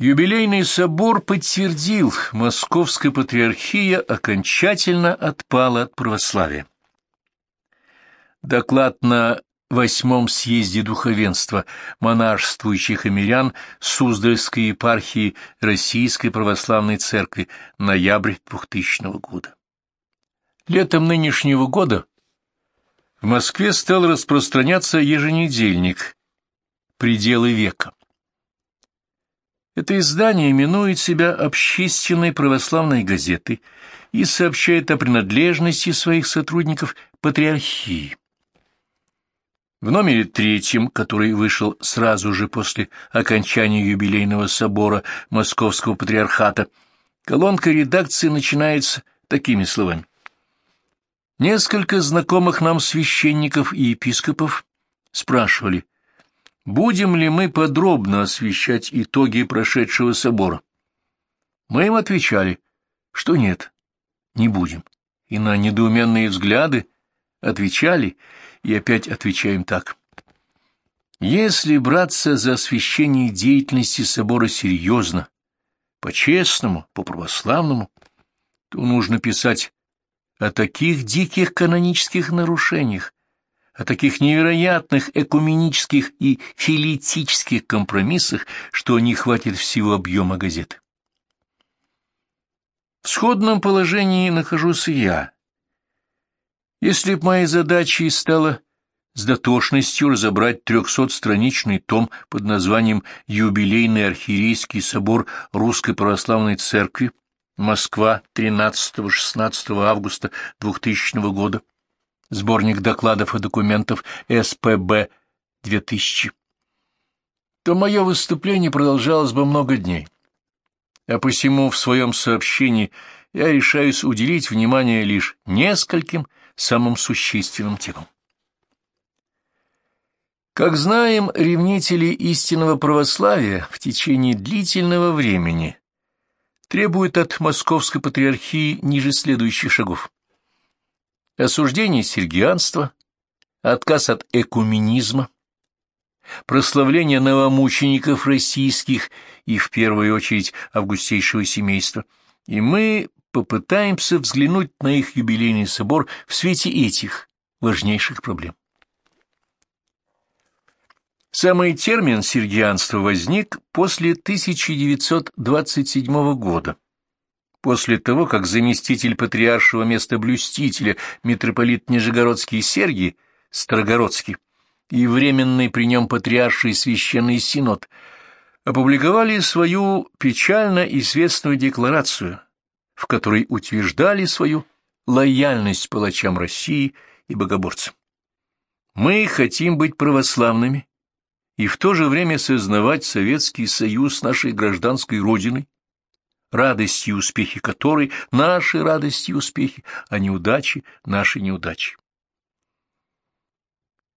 Юбилейный собор подтвердил, Московская патриархия окончательно отпала от православия. Доклад на восьмом съезде духовенства монашествующих амирян Суздальской епархии Российской Православной Церкви, ноябрь 2000 года. Летом нынешнего года в Москве стал распространяться еженедельник «Пределы века». Это издание именует себя общественной православной газетой и сообщает о принадлежности своих сотрудников патриархии. В номере третьем, который вышел сразу же после окончания юбилейного собора Московского патриархата, колонка редакции начинается такими словами. Несколько знакомых нам священников и епископов спрашивали, будем ли мы подробно освещать итоги прошедшего собора. Мы им отвечали, что нет, не будем, и на недоуменные взгляды отвечали, и опять отвечаем так. Если браться за освещение деятельности собора серьезно, по-честному, по-православному, то нужно писать о таких диких канонических нарушениях, о таких невероятных экуменических и филитических компромиссах, что не хватит всего объема газеты. В сходном положении нахожусь я, если б моей задачей стало с дотошностью разобрать трехсотстраничный том под названием «Юбилейный архиерейский собор Русской Православной Церкви. Москва, 13-16 августа 2000 года», сборник докладов и документов СПБ 2000, то мое выступление продолжалось бы много дней. А посему в своем сообщении я решаюсь уделить внимание лишь нескольким самым существенным темам. Как знаем, ревнители истинного православия в течение длительного времени требуют от Московской Патриархии ниже следующих шагов. Осуждение сергианства, отказ от экуменизма, прославление новомучеников российских и, в первую очередь, августейшего семейства, и мы попытаемся взглянуть на их юбилейный собор в свете этих важнейших проблем. Самый термин «сергианство» возник после 1927 года, после того, как заместитель патриаршего местоблюстителя митрополит Нижегородский Сергий Строгородский и временный при нем патриарший священный синод опубликовали свою печально известную декларацию в которой утверждали свою лояльность палачам России и богоборцам. Мы хотим быть православными и в то же время сознавать Советский Союз нашей гражданской Родиной, радости и успехи которой – наши радости и успехи, а неудачи – наши неудачи.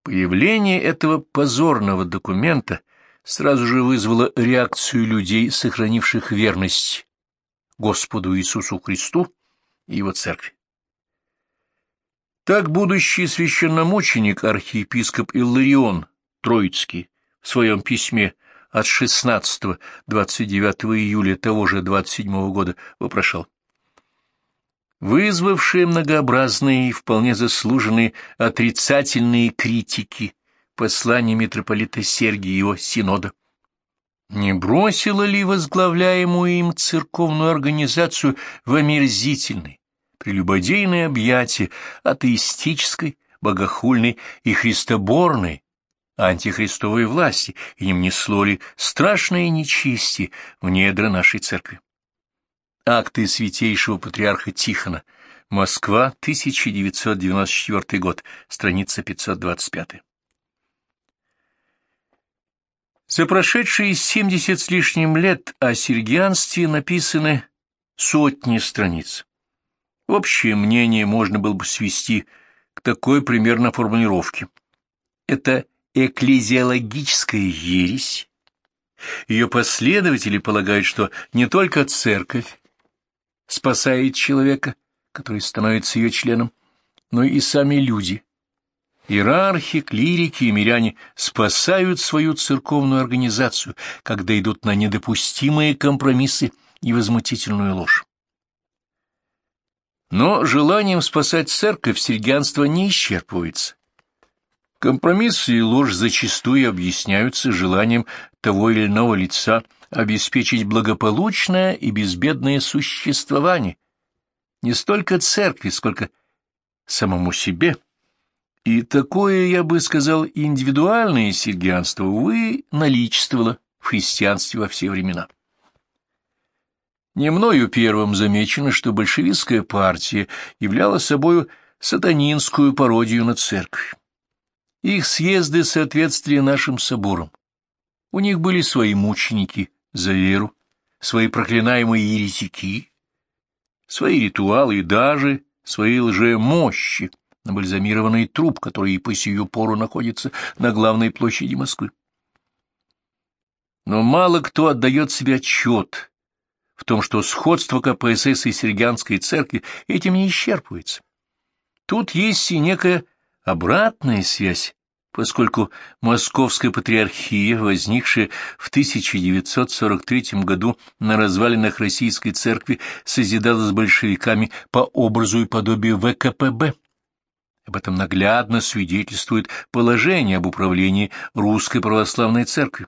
Появление этого позорного документа сразу же вызвало реакцию людей, сохранивших верность Господу Иисусу Христу и Его Церкви. Так будущий священномученик архиепископ Илларион Троицкий в своем письме от 16-29 июля того же 27 года вопрошал. Вызвавшие многообразные и вполне заслуженные отрицательные критики послания митрополита Сергия и его синода, не бросила ли возглавляемую им церковную организацию в омерзительной, прелюбодейное объятие атеистической, богохульной и христоборной антихристовой власти, и не внесло ли страшное нечестие в недра нашей церкви? Акты святейшего патриарха Тихона. Москва, 1994 год, страница 525. За прошедшие семьдесят с лишним лет о сергианстве написаны сотни страниц. Общее мнение можно было бы свести к такой примерно формулировке. Это экклезиологическая ересь. Ее последователи полагают, что не только церковь спасает человека, который становится ее членом, но и сами люди, Иерархи, клирики и миряне спасают свою церковную организацию, когда идут на недопустимые компромиссы и возмутительную ложь. Но желанием спасать церковь сергианство не исчерпывается. Компромиссы и ложь зачастую объясняются желанием того или иного лица обеспечить благополучное и безбедное существование не столько церкви, сколько самому себе. И такое, я бы сказал, индивидуальное сергианство, увы, наличествовало в христианстве во все времена. Не мною первым замечено, что большевистская партия являла собою сатанинскую пародию на церковь. Их съезды соответствовали нашим соборам. У них были свои мученики за веру, свои проклинаемые еретики, свои ритуалы и даже свои лжемощи, набальзамированный труп, который и по сию пору находится на главной площади Москвы. Но мало кто отдает себе отчет в том, что сходство КПСС и Сергианской церкви этим не исчерпывается. Тут есть и некая обратная связь, поскольку Московская патриархия, возникшая в 1943 году на развалинах Российской церкви, созидалась большевиками по образу и подобию ВКПБ. Об этом наглядно свидетельствует положение об управлении Русской Православной Церкви,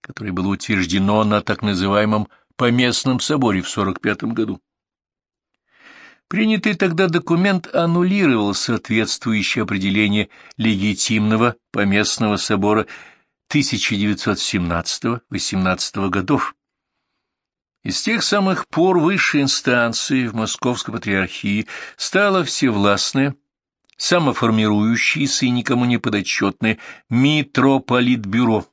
которое было утверждено на так называемом Поместном соборе в 1945 году. Принятый тогда документ аннулировал соответствующее определение легитимного поместного собора 1917-18 годов. И с тех самых пор высшей инстанцией в Московской Патриархии стала всевластная, самоформирующееся и никому не подотчетное Митрополитбюро,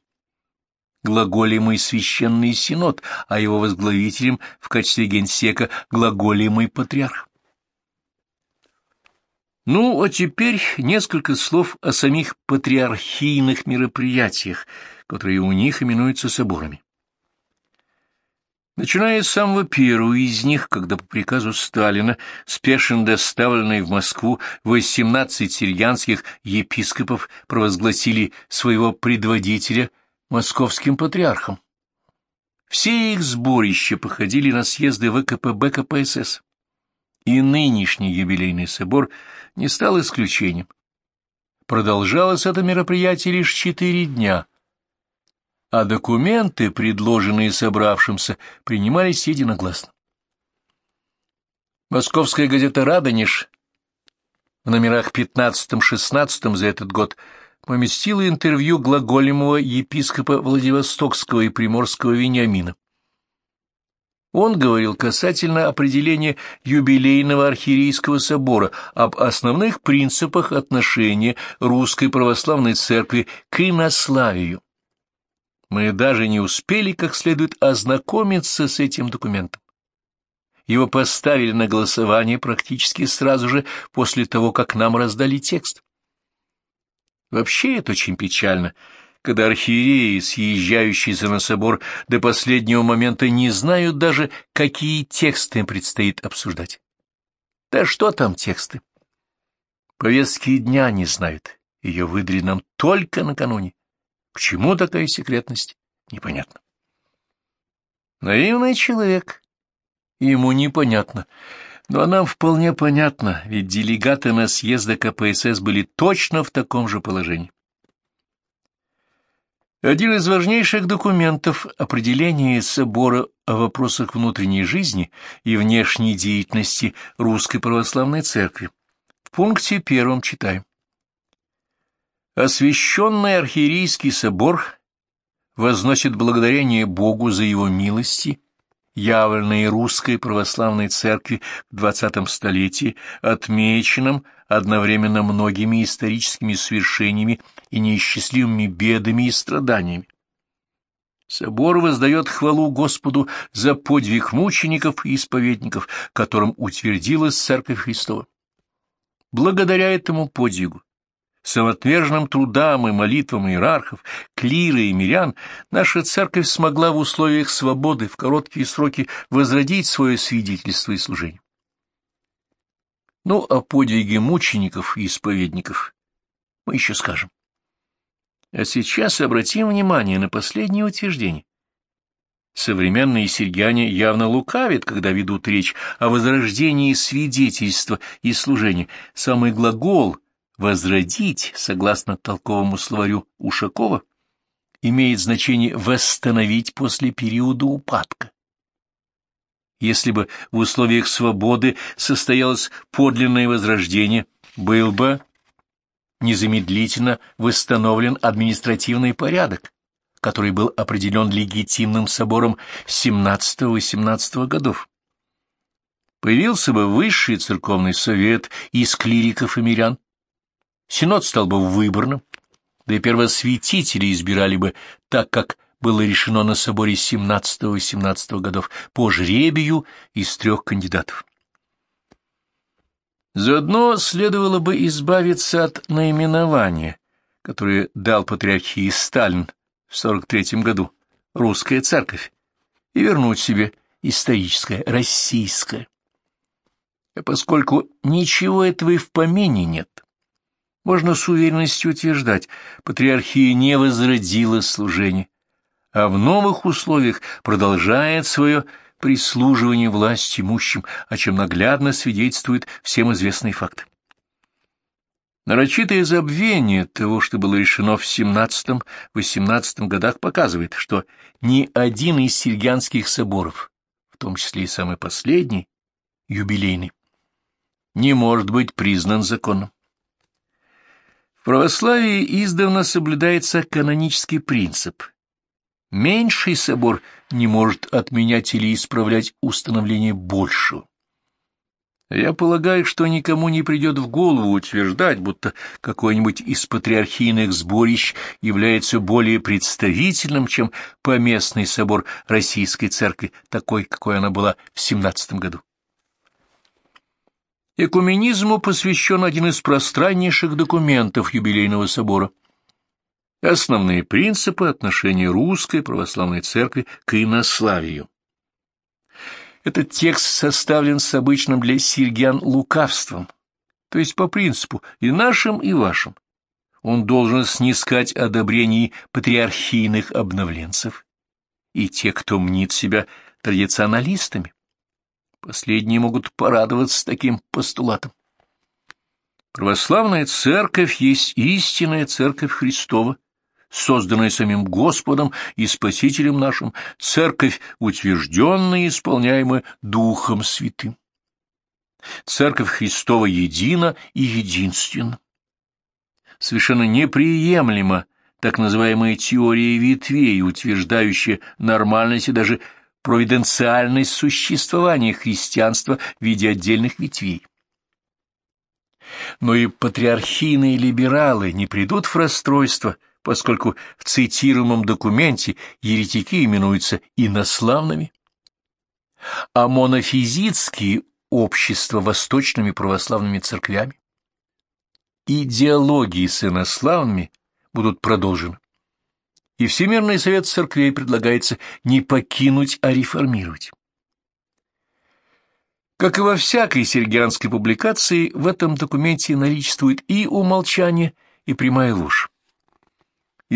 глаголемый священный синод, а его возглавителем в качестве генсека глаголемый патриарх. Ну, а теперь несколько слов о самих патриархийных мероприятиях, которые у них именуются соборами. Начиная с самого первого из них, когда по приказу Сталина спешно доставленные в Москву 18 сирьянских епископов провозгласили своего предводителя московским патриархом. Все их сборища походили на съезды ВКПБ КПСС и нынешний юбилейный собор не стал исключением. Продолжалось это мероприятие лишь четыре дня, а документы, предложенные собравшимся, принимались единогласно. Московская газета «Радонеж» в номерах 15-16 за этот год поместила интервью глаголемого епископа Владивостокского и Приморского Вениамина. Он говорил касательно определения юбилейного архиерейского собора об основных принципах отношения Русской Православной Церкви к инославию. Мы даже не успели как следует ознакомиться с этим документом. Его поставили на голосование практически сразу же после того, как нам раздали текст. Вообще это очень печально — когда архиереи, съезжающиеся на собор, до последнего момента не знают даже, какие тексты им предстоит обсуждать. Да что там тексты? Повестки дня не знают, ее выдали нам только накануне. К чему такая секретность? Непонятно. Наивный человек. Ему непонятно. Но нам вполне понятно, ведь делегаты на съезда КПСС были точно в таком же положении. Один из важнейших документов определения собора о вопросах внутренней жизни и внешней деятельности Русской Православной Церкви. В пункте первом читаем. Освященный архиерейский собор возносит благодарение Богу за его милости явленные Русской Православной Церкви в двадцатом столетии, отмеченном одновременно многими историческими свершениями и неисчислимыми бедами и страданиями. Собор воздает хвалу Господу за подвиг мучеников и исповедников, которым утвердилась Церковь Христова. Благодаря этому подвигу самоотверженным трудам и молитвам иерархов, клира и мирян, наша церковь смогла в условиях свободы в короткие сроки возродить свое свидетельство и служение. Ну, о подвиге мучеников и исповедников мы еще скажем. А сейчас обратим внимание на последнее утверждение. Современные сельгяне явно лукавят, когда ведут речь о возрождении свидетельства и служения. Самый глагол «возродить», согласно толковому словарю Ушакова, имеет значение «восстановить после периода упадка». Если бы в условиях свободы состоялось подлинное возрождение, был бы незамедлительно восстановлен административный порядок, который был определен легитимным собором XVII-XVIII годов. Появился бы высший церковный совет из клириков и мирян, синод стал бы выборным, да и первосвятители избирали бы так, как было решено на соборе XVII-XVII годов по жребию из трех кандидатов. Заодно следовало бы избавиться от наименования, которое дал патриархии Сталин в 43 году русская церковь и вернуть себе историческое, российское. А поскольку ничего этого и в помине нет, можно с уверенностью утверждать, патриархия не возродила служение, а в новых условиях продолжает свое прислуживание власть имущим, о чем наглядно свидетельствует всем известный факт. Нарочитое забвение того, что было решено в XVII-XVIII годах, показывает, что ни один из сельгянских соборов, в том числе и самый последний, юбилейный, не может быть признан законом. В православии издавна соблюдается канонический принцип. Меньший собор не может отменять или исправлять установление большего. Я полагаю, что никому не придет в голову утверждать, будто какой-нибудь из патриархийных сборищ является более представительным, чем поместный собор Российской Церкви, такой, какой она была в семнадцатом году. Экуменизму посвящен один из пространнейших документов юбилейного собора. Основные принципы отношения русской православной церкви к инославию. Этот текст составлен с обычным для сиргян лукавством, то есть по принципу и нашим, и вашим. Он должен снискать одобрений патриархийных обновленцев и тех, кто мнит себя традиционалистами. Последние могут порадоваться таким постулатом. Православная церковь есть истинная церковь Христова, созданная самим Господом и Спасителем нашим, церковь, утвержденная и исполняемая Духом Святым. Церковь Христова едина и единственна. Совершенно неприемлема так называемая теория ветвей, утверждающая нормальность и даже провиденциальность существования христианства в виде отдельных ветвей. Но и патриархийные либералы не придут в расстройство – поскольку в цитируемом документе еретики именуются инославными, а монофизитские общества восточными православными церквями. Идеологии с инославными будут продолжены, и Всемирный совет церквей предлагается не покинуть, а реформировать. Как и во всякой сергианской публикации, в этом документе наличествует и умолчание, и прямая ложь.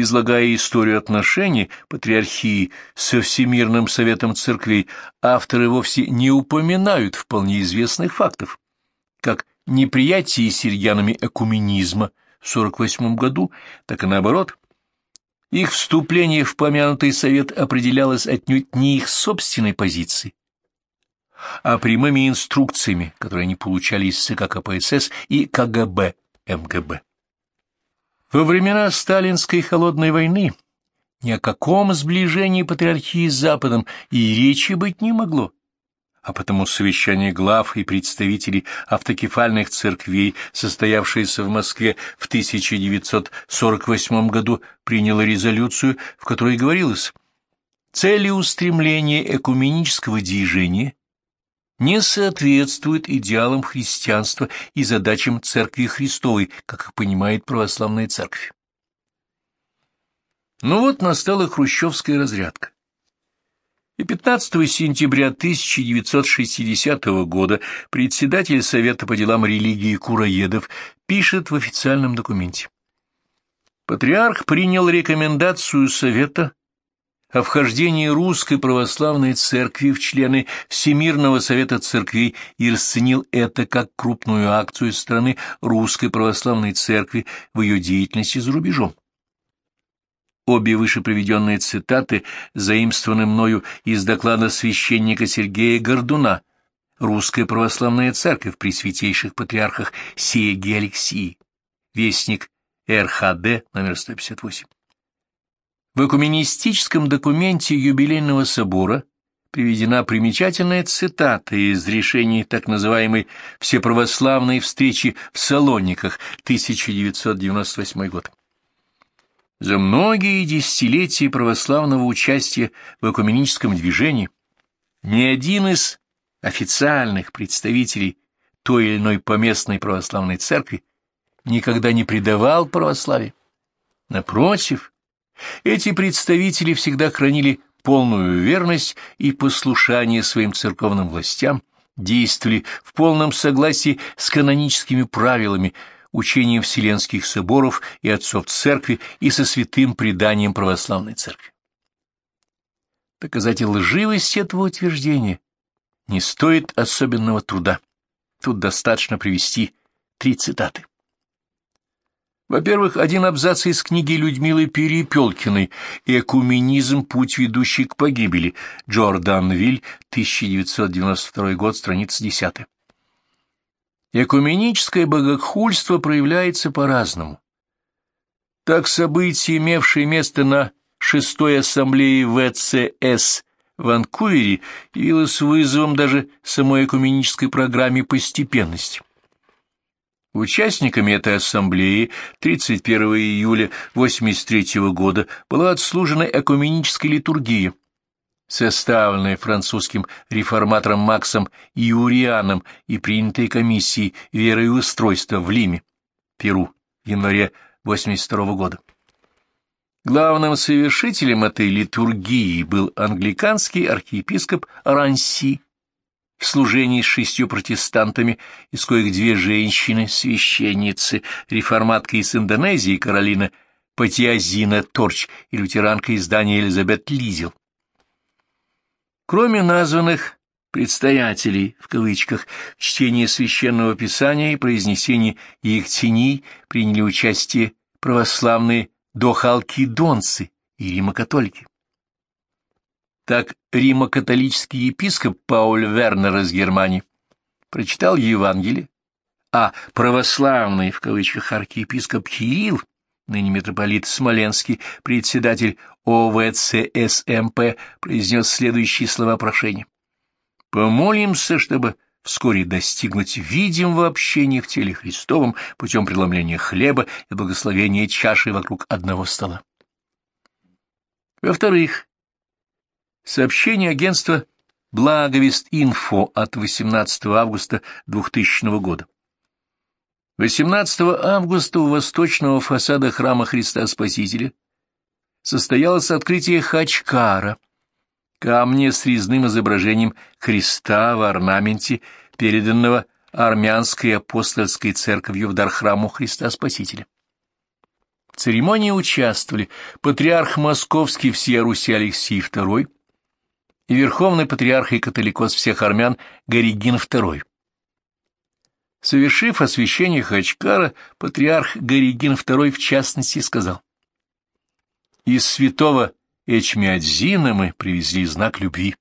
Излагая историю отношений патриархии со Всемирным Советом Церквей, авторы вовсе не упоминают вполне известных фактов, как неприятие сирьянами экуменизма в 48 году, так и наоборот. Их вступление в помянутый совет определялось отнюдь не их собственной позицией, а прямыми инструкциями, которые они получали из ЦК КПСС и КГБ МГБ. Во времена сталинской холодной войны ни о каком сближении патриархии с Западом и речи быть не могло, а потому совещание глав и представителей автокефальных церквей, состоявшееся в Москве в 1948 году, приняло резолюцию, в которой говорилось «Цели устремления экуменического движения не соответствует идеалам христианства и задачам Церкви Христовой, как их понимает православная церковь. Ну вот настала хрущевская разрядка. И 15 сентября 1960 года председатель Совета по делам религии Кураедов пишет в официальном документе. Патриарх принял рекомендацию Совета о вхождении Русской Православной Церкви в члены Всемирного Совета Церквей и расценил это как крупную акцию страны Русской Православной Церкви в ее деятельности за рубежом. Обе выше приведенные цитаты заимствованы мною из доклада священника Сергея Гордуна «Русская православная церковь при святейших патриархах Сеги Алексии», Вестник РХД номер 158. В экуменистическом документе юбилейного собора приведена примечательная цитата из решений так называемой «Всеправославной встречи в Салониках» 1998 год. За многие десятилетия православного участия в экуменическом движении ни один из официальных представителей той или иной поместной православной церкви никогда не предавал православие. Напротив, эти представители всегда хранили полную верность и послушание своим церковным властям, действовали в полном согласии с каноническими правилами, учением Вселенских соборов и отцов церкви и со святым преданием православной церкви. Доказать лживость этого утверждения не стоит особенного труда. Тут достаточно привести три цитаты. Во-первых, один абзац из книги Людмилы Перепелкиной «Экуменизм. Путь, ведущий к погибели». Джордан Виль, 1992 год, страница 10. Экуменическое богохульство проявляется по-разному. Так событие, имевшее место на шестой ассамблее ВЦС в Ванкувере, явилось вызовом даже самой экуменической программе постепенности. Участниками этой ассамблеи 31 июля 1983 года была отслужена экуменическая литургия, составленная французским реформатором Максом Иурианом и принятая комиссией веры и устройства в Лиме, Перу, в январе 1982 года. Главным совершителем этой литургии был англиканский архиепископ Ранси, в служении с шестью протестантами, из коих две женщины, священницы, реформатка из Индонезии Каролина Патиазина Торч и лютеранка из Дании Элизабет Лизел. Кроме названных «предстоятелей» в кавычках в чтении священного писания и произнесении их теней приняли участие православные дохалкидонцы и римокатолики. Так римо-католический епископ Пауль Вернер из Германии прочитал Евангелие, а православный, в кавычках, архиепископ Кирилл, ныне митрополит Смоленский, председатель ОВЦСМП, произнес следующие слова прошения. «Помолимся, чтобы вскоре достигнуть видимого общения в теле Христовом путем преломления хлеба и благословения чаши вокруг одного стола». Во-вторых, Сообщение агентства «Благовест-Инфо» от 18 августа 2000 года. 18 августа у восточного фасада храма Христа Спасителя состоялось открытие Хачкара, камня с резным изображением Христа в орнаменте, переданного армянской апостольской церковью в дар храму Христа Спасителя. В церемонии участвовали патриарх Московский всея Руси Алексий II, и верховный патриарх и католикос всех армян Горигин II. Совершив освящение Хачкара, патриарх Горигин II в частности сказал, «Из святого Эчмиадзина мы привезли знак любви.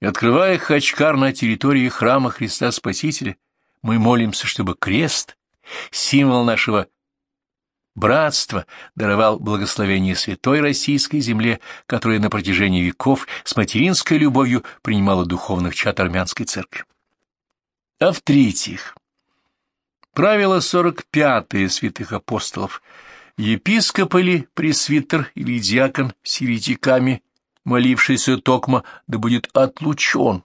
Открывая Хачкар на территории храма Христа Спасителя, мы молимся, чтобы крест, символ нашего братство даровал благословение святой российской земле, которая на протяжении веков с материнской любовью принимала духовных чад армянской церкви. А в-третьих, правило 45-е святых апостолов, епископ или пресвитер или диакон с еретиками, молившийся токма, да будет отлучен,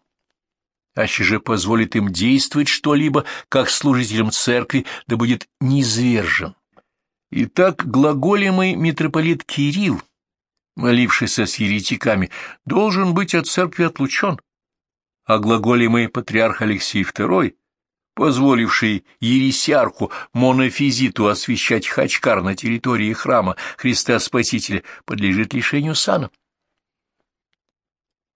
аще же позволит им действовать что-либо, как служителям церкви, да будет низвержен. Итак, глаголемый митрополит Кирилл, молившийся с еретиками, должен быть от церкви отлучен, а глаголемый патриарх Алексей II позволивший ересиарху монофизиту освещать хачкар на территории храма Христа Спасителя, подлежит лишению сана.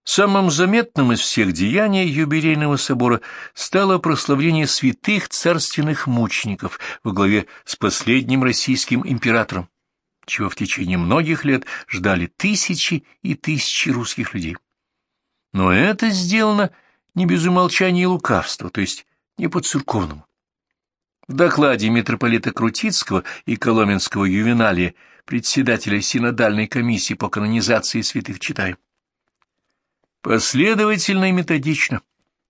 Самым заметным из всех деяний юбилейного собора стало прославление святых царственных мучеников во главе с последним российским императором, чего в течение многих лет ждали тысячи и тысячи русских людей. Но это сделано не без умолчания и лукавства, то есть не по-церковному. В докладе митрополита Крутицкого и Коломенского ювеналия, председателя Синодальной комиссии по канонизации святых, читаем. Последовательно и методично,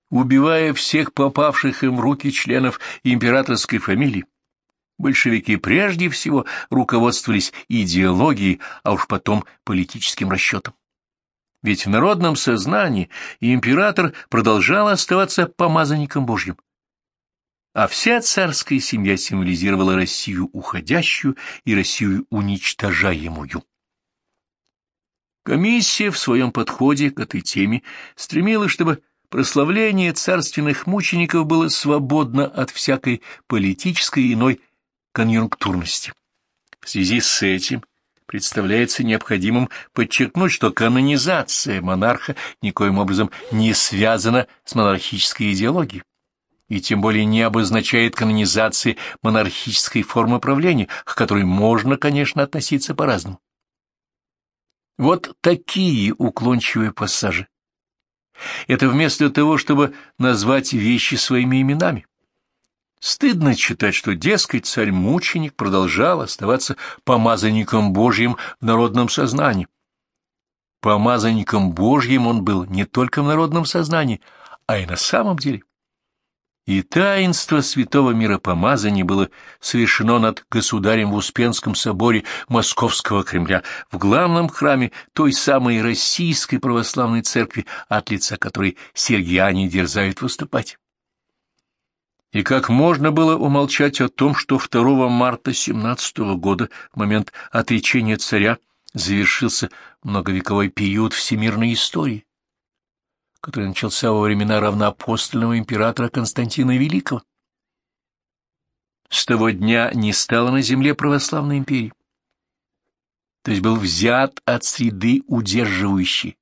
убивая всех попавших им в руки членов императорской фамилии, большевики прежде всего руководствовались идеологией, а уж потом политическим расчетом. Ведь в народном сознании император продолжал оставаться помазанником Божьим, а вся царская семья символизировала Россию уходящую и Россию уничтожаемую. Комиссия в своем подходе к этой теме стремилась, чтобы прославление царственных мучеников было свободно от всякой политической иной конъюнктурности. В связи с этим представляется необходимым подчеркнуть, что канонизация монарха никоим образом не связана с монархической идеологией и тем более не обозначает канонизации монархической формы правления, к которой можно, конечно, относиться по-разному. Вот такие уклончивые пассажи. Это вместо того, чтобы назвать вещи своими именами. Стыдно читать, что, дескать, царь-мученик продолжал оставаться помазанником Божьим в народном сознании. Помазанником Божьим он был не только в народном сознании, а и на самом деле. И таинство святого миропомазания было совершено над государем в Успенском соборе Московского Кремля, в главном храме той самой Российской Православной Церкви, от лица которой сергиане дерзают выступать. И как можно было умолчать о том, что 2 марта 17 года, в момент отречения царя, завершился многовековой период всемирной истории, который начался во времена равноапостольного императора Константина Великого. С того дня не стало на земле православной империи, то есть был взят от среды удерживающей.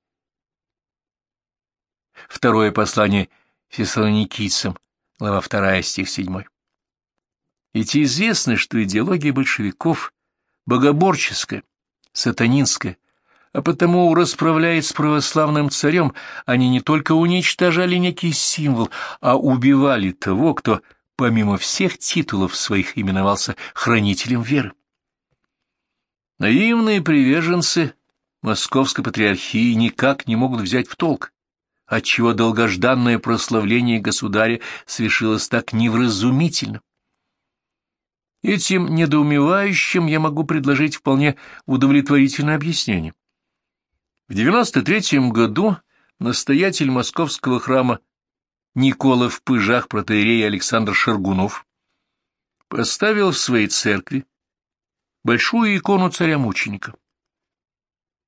Второе послание фессалоникийцам, глава 2, стих 7. Ведь известно, что идеология большевиков богоборческая, сатанинская, а потому расправляясь с православным царем, они не только уничтожали некий символ, а убивали того, кто помимо всех титулов своих именовался хранителем веры. Наивные приверженцы Московской Патриархии никак не могут взять в толк, отчего долгожданное прославление государя свершилось так невразумительно. Этим недоумевающим я могу предложить вполне удовлетворительное объяснение. В 93 году настоятель московского храма Никола в Пыжах протеерей Александр Шаргунов поставил в своей церкви большую икону царя-мученика.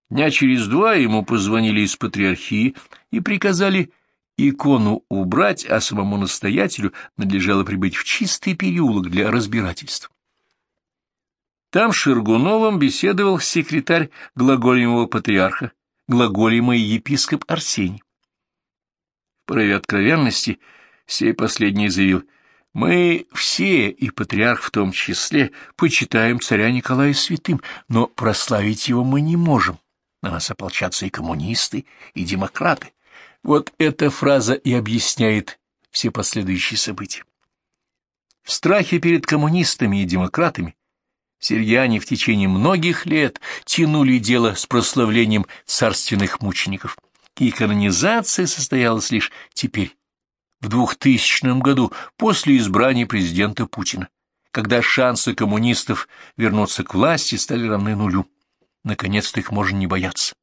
Дня через два ему позвонили из патриархии и приказали икону убрать, а самому настоятелю надлежало прибыть в чистый переулок для разбирательств. Там Шергуновым беседовал секретарь глаголемого патриарха, глаголемый епископ Арсений. В порыве откровенности сей последний заявил, «Мы все, и патриарх в том числе, почитаем царя Николая святым, но прославить его мы не можем. На нас ополчатся и коммунисты, и демократы. Вот эта фраза и объясняет все последующие события. В страхе перед коммунистами и демократами Сирьяне в течение многих лет тянули дело с прославлением царственных мучеников, и канонизация состоялась лишь теперь, в 2000 году, после избрания президента Путина, когда шансы коммунистов вернуться к власти стали равны нулю. Наконец-то их можно не бояться.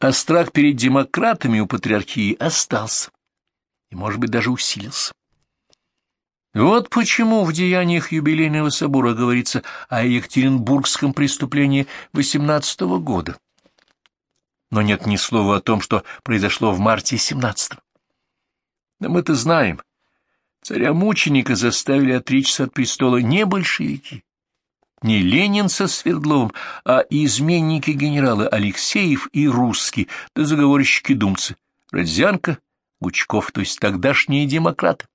А страх перед демократами у патриархии остался и, может быть, даже усилился. Вот почему в деяниях юбилейного собора говорится о Екатеринбургском преступлении XVIII года. Но нет ни слова о том, что произошло в марте 17 -го. Да мы-то знаем. Царя-мученика заставили отречься от престола не большевики, не Ленин со Свердловым, а изменники-генералы Алексеев и Русский, да заговорщики-думцы, Родзянко, Гучков, то есть тогдашние демократы.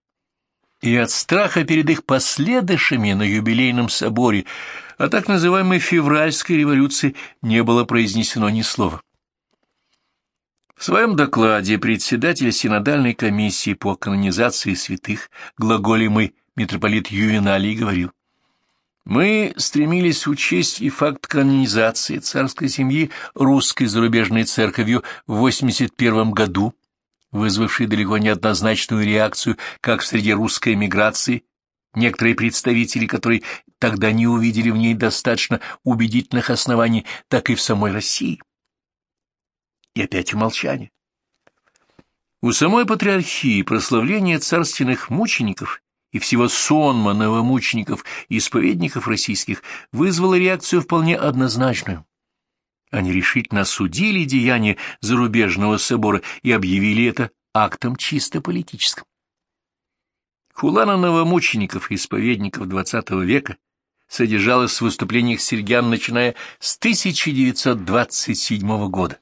И от страха перед их последующими на юбилейном соборе о так называемой февральской революции не было произнесено ни слова. В своем докладе председатель Синодальной комиссии по канонизации святых глаголемый митрополит Ювеналий говорил, «Мы стремились учесть и факт канонизации царской семьи русской зарубежной церковью в 81 году, вызвавший далеко неоднозначную реакцию как в среде русской эмиграции, некоторые представители, которые тогда не увидели в ней достаточно убедительных оснований, так и в самой России. И опять умолчание. У самой патриархии прославление царственных мучеников и всего сонма новомучеников и исповедников российских вызвало реакцию вполне однозначную. Они решительно осудили деяния зарубежного собора и объявили это актом чисто политическим. Хулана новомучеников и исповедников XX века содержалась в выступлениях Сергиан, начиная с 1927 года.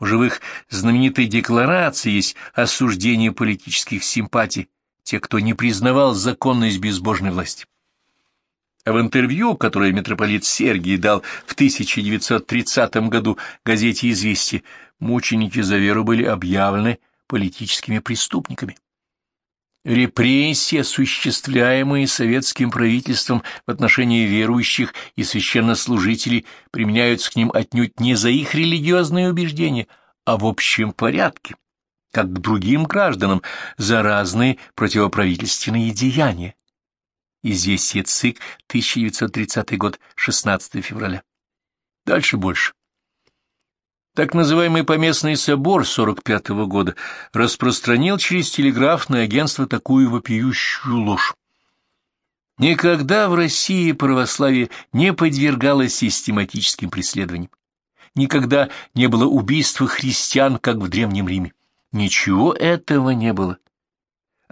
Уже в их знаменитой декларации есть осуждение политических симпатий тех, кто не признавал законность безбожной власти. В интервью, которое митрополит Сергий дал в 1930 году газете «Известия», мученики за веру были объявлены политическими преступниками. Репрессии, осуществляемые советским правительством в отношении верующих и священнослужителей, применяются к ним отнюдь не за их религиозные убеждения, а в общем порядке, как к другим гражданам, за разные противоправительственные деяния. Известие ЦИК, 1930 год, 16 февраля. Дальше больше. Так называемый Поместный собор 45 -го года распространил через телеграфное агентство такую вопиющую ложь. Никогда в России православие не подвергалось систематическим преследованиям. Никогда не было убийства христиан, как в Древнем Риме. Ничего этого не было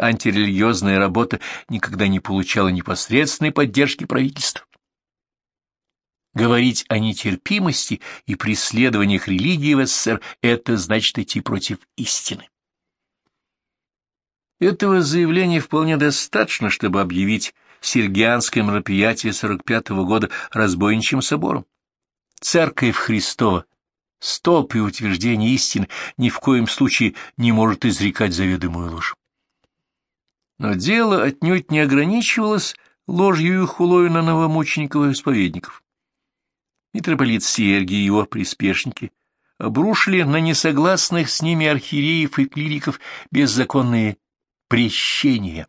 антирелигиозная работа никогда не получала непосредственной поддержки правительства. Говорить о нетерпимости и преследованиях религии в СССР – это значит идти против истины. Этого заявления вполне достаточно, чтобы объявить Сергианское мероприятие 45 -го года разбойничьим собором. Церковь Христова, стоп и утверждение истины ни в коем случае не может изрекать заведомую ложь. Но дело отнюдь не ограничивалось ложью и хулою на новомучеников и исповедников. Митрополит Сергий и его приспешники обрушили на несогласных с ними архиереев и клириков беззаконные прещения.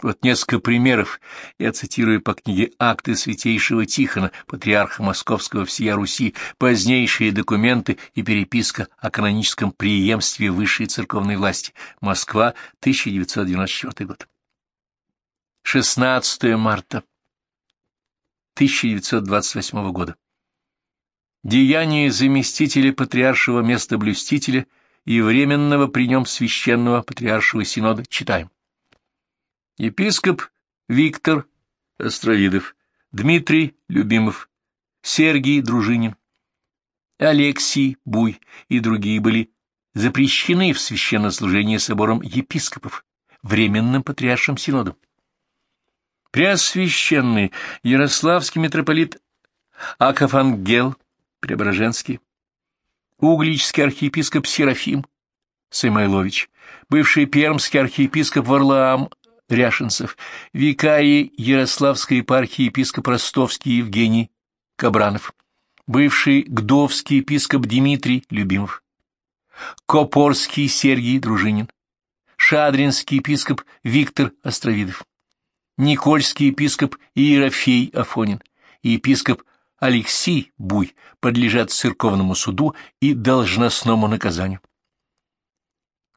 Вот несколько примеров, я цитирую по книге «Акты святейшего Тихона, патриарха Московского всея Руси, позднейшие документы и переписка о каноническом преемстве высшей церковной власти. Москва, 1994 год». 16 марта 1928 года. Деяние заместителя патриаршего местоблюстителя и временного при нем священного патриаршего синода читаем. Епископ Виктор Островидов, Дмитрий Любимов, Сергий Дружинин, Алексий Буй и другие были запрещены в священнослужении собором епископов, временным патриаршим синодом. Преосвященный Ярославский митрополит Аков Ангел Преображенский, Угличский архиепископ Серафим Самойлович, бывший пермский архиепископ Варлаам Ряшенцев, викарий Ярославской епархии епископ Ростовский Евгений Кабранов, бывший Гдовский епископ Дмитрий Любимов, Копорский Сергий Дружинин, Шадринский епископ Виктор Островидов, Никольский епископ Иерофей Афонин и епископ Алексей Буй подлежат церковному суду и должностному наказанию.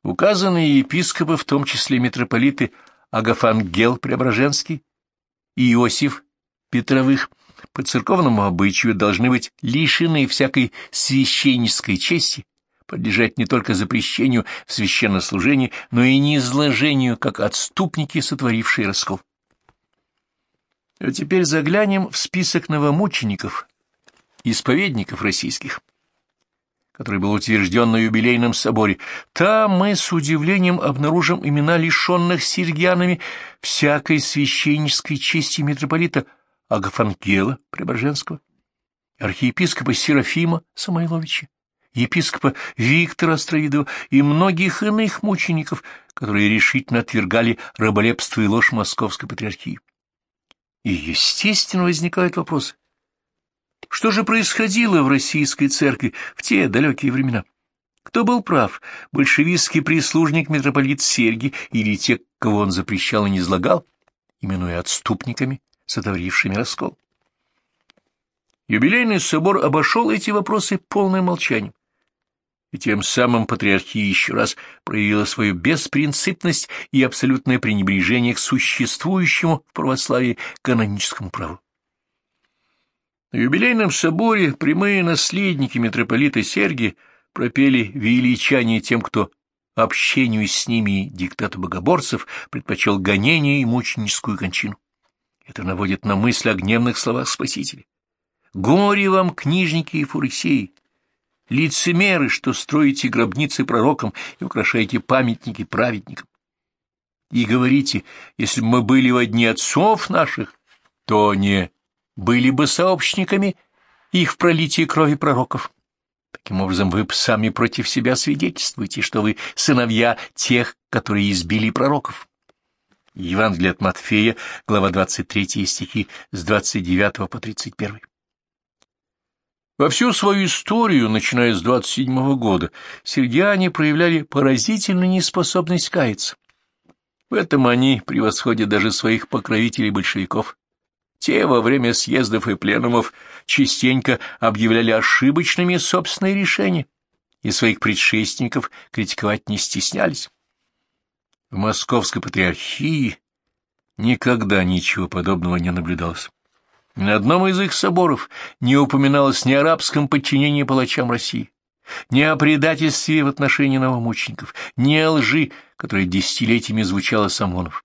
Указанные епископы, в том числе митрополиты Агафангел Преображенский и Иосиф Петровых по церковному обычаю должны быть лишены всякой священнической чести, подлежать не только запрещению в священнослужении, но и неизложению, как отступники, сотворившие раскол. А теперь заглянем в список новомучеников, исповедников российских, который был утвержден на юбилейном соборе. Там мы с удивлением обнаружим имена лишенных сергианами всякой священнической чести митрополита Агафангела Преображенского, архиепископа Серафима Самойловича, епископа Виктора Островидова и многих иных мучеников, которые решительно отвергали раболепство и ложь Московской Патриархии. И, естественно, возникают вопросы. Что же происходило в российской церкви в те далекие времена? Кто был прав, большевистский прислужник митрополит Сергий или те, кого он запрещал и не излагал, именуя отступниками, сотворившими раскол? Юбилейный собор обошел эти вопросы полным молчанием и тем самым патриархия еще раз проявила свою беспринципность и абсолютное пренебрежение к существующему в православии каноническому праву. На юбилейном соборе прямые наследники митрополита Сергия пропели величание тем, кто общению с ними и диктату богоборцев предпочел гонение и мученическую кончину. Это наводит на мысль о гневных словах Спасителя. «Горе вам, книжники и фарисеи, лицемеры, что строите гробницы пророкам и украшаете памятники праведникам. И говорите, если бы мы были в одни отцов наших, то не были бы сообщниками их в пролитии крови пророков. Таким образом, вы сами против себя свидетельствуете, что вы сыновья тех, которые избили пророков. Евангелие от Матфея, глава 23 стихи с 29 по 31. Во всю свою историю, начиная с 27-го года, сергиане проявляли поразительную неспособность каяться. В этом они превосходят даже своих покровителей-большевиков. Те во время съездов и пленумов частенько объявляли ошибочными собственные решения, и своих предшественников критиковать не стеснялись. В московской патриархии никогда ничего подобного не наблюдалось. Ни на одном из их соборов не упоминалось ни о арабском подчинении палачам России, ни о предательстве в отношении новомучеников, ни о лжи, которая десятилетиями звучала с ОМОНов.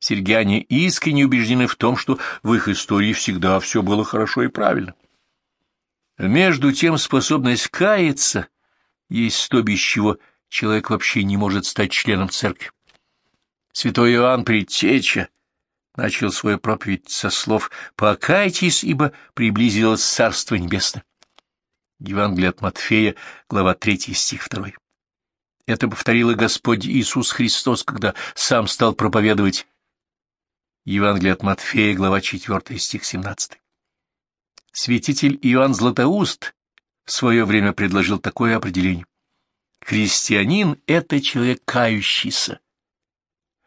Сергиане искренне убеждены в том, что в их истории всегда все было хорошо и правильно. Между тем способность каяться есть то, без чего человек вообще не может стать членом церкви. Святой Иоанн Предтеча начал свою проповедь со слов «Покайтесь, ибо приблизилось Царство Небесное». Евангелие от Матфея, глава 3, стих 2. Это повторил и Господь Иисус Христос, когда сам стал проповедовать. Евангелие от Матфея, глава 4, стих 17. Святитель Иоанн Златоуст в свое время предложил такое определение. Христианин — это человек кающийся,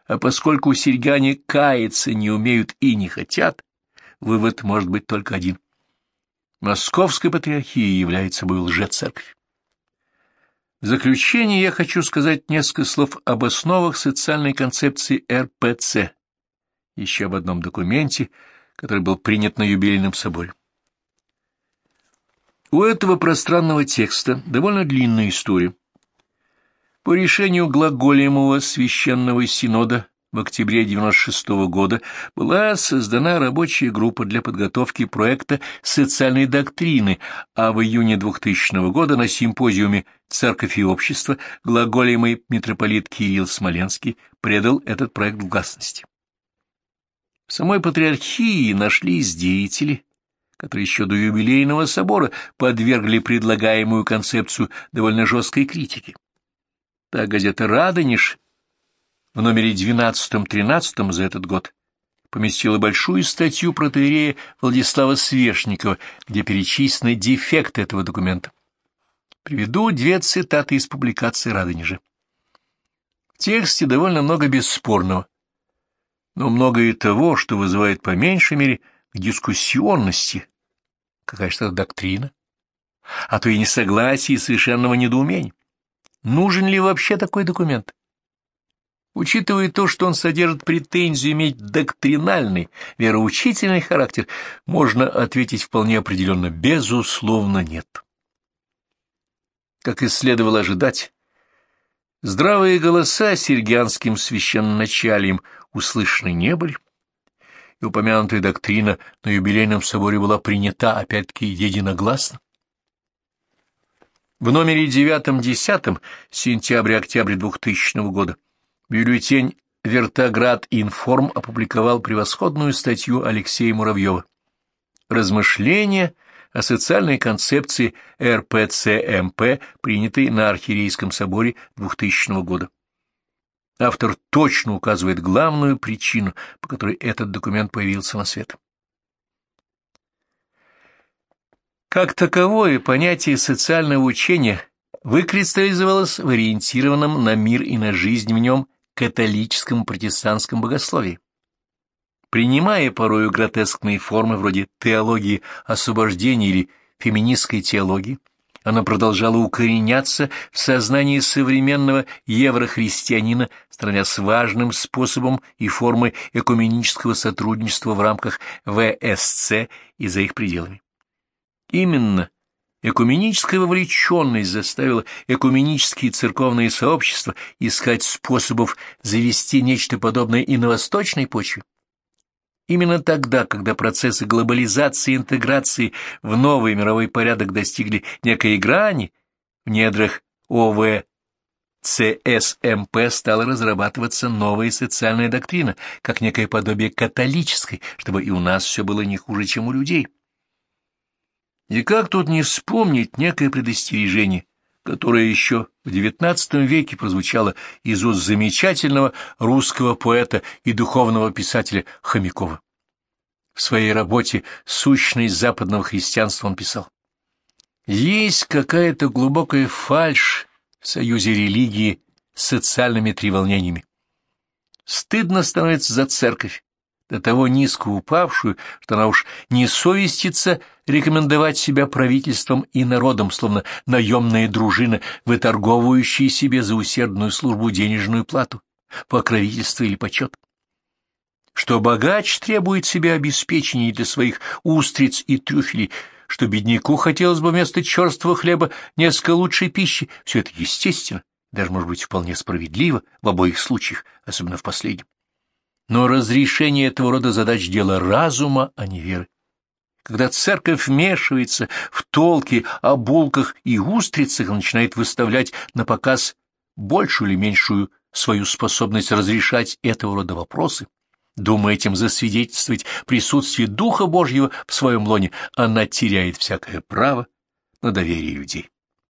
а поскольку сельгане каяться не умеют и не хотят, вывод может быть только один. Московская патриархия является собой лжецерковь. В заключение я хочу сказать несколько слов об основах социальной концепции РПЦ, еще об одном документе, который был принят на юбилейном соборе. У этого пространного текста довольно длинная история. По решению глаголемого священного синода в октябре 96 -го года была создана рабочая группа для подготовки проекта социальной доктрины, а в июне 2000 года на симпозиуме «Церковь и общество» глаголемый митрополит Кирилл Смоленский предал этот проект в гласности. В самой патриархии нашлись деятели, которые еще до юбилейного собора подвергли предлагаемую концепцию довольно жесткой критике. Та газета «Радонеж» в номере 12-13 за этот год поместила большую статью протеерея Владислава Свешникова, где перечислены дефекты этого документа. Приведу две цитаты из публикации Радонежа. В тексте довольно много бесспорного, но много и того, что вызывает по меньшей мере к дискуссионности, какая что доктрина, а то и несогласие и совершенного недоумения. Нужен ли вообще такой документ? Учитывая то, что он содержит претензию иметь доктринальный, вероучительный характер, можно ответить вполне определенно «безусловно нет». Как и следовало ожидать, здравые голоса сергианским священноначалием услышаны не были, и упомянутая доктрина на юбилейном соборе была принята опять-таки единогласно. В номере девятом-десятом сентября-октября 2000 года бюллетень «Вертоград Информ» опубликовал превосходную статью Алексея Муравьева «Размышления о социальной концепции РПЦМП, принятой на Архиерейском соборе 2000 года». Автор точно указывает главную причину, по которой этот документ появился на свет. Как таковое понятие социального учения выкристаллизовалось в ориентированном на мир и на жизнь в нем католическом протестантском богословии. Принимая порою гротескные формы вроде теологии освобождения или феминистской теологии, она продолжала укореняться в сознании современного еврохристианина, становясь важным способом и формой экуменического сотрудничества в рамках ВСЦ и за их пределами. Именно экуменическая вовлеченность заставила экуменические церковные сообщества искать способов завести нечто подобное и на восточной почве. Именно тогда, когда процессы глобализации и интеграции в новый мировой порядок достигли некой грани, в недрах ОВ ЦСМП стала разрабатываться новая социальная доктрина, как некое подобие католической, чтобы и у нас все было не хуже, чем у людей. И как тут не вспомнить некое предостережение, которое еще в XIX веке прозвучало из уст замечательного русского поэта и духовного писателя Хомякова. В своей работе «Сущность западного христианства» он писал. «Есть какая-то глубокая фальшь в союзе религии с социальными треволнениями. Стыдно становится за церковь, до того низко упавшую, что она уж не совестится рекомендовать себя правительством и народом, словно наемная дружина, выторговывающая себе за усердную службу денежную плату, покровительство или почет. Что богач требует себе обеспечения для своих устриц и трюфелей, что бедняку хотелось бы вместо черствого хлеба несколько лучшей пищи, все это естественно, даже, может быть, вполне справедливо в обоих случаях, особенно в последнем. Но разрешение этого рода задач – дело разума, а не веры. Когда церковь вмешивается в толки о булках и устрицах начинает выставлять на показ большую или меньшую свою способность разрешать этого рода вопросы, думая этим засвидетельствовать присутствие Духа Божьего в своем лоне, она теряет всякое право на доверие людей.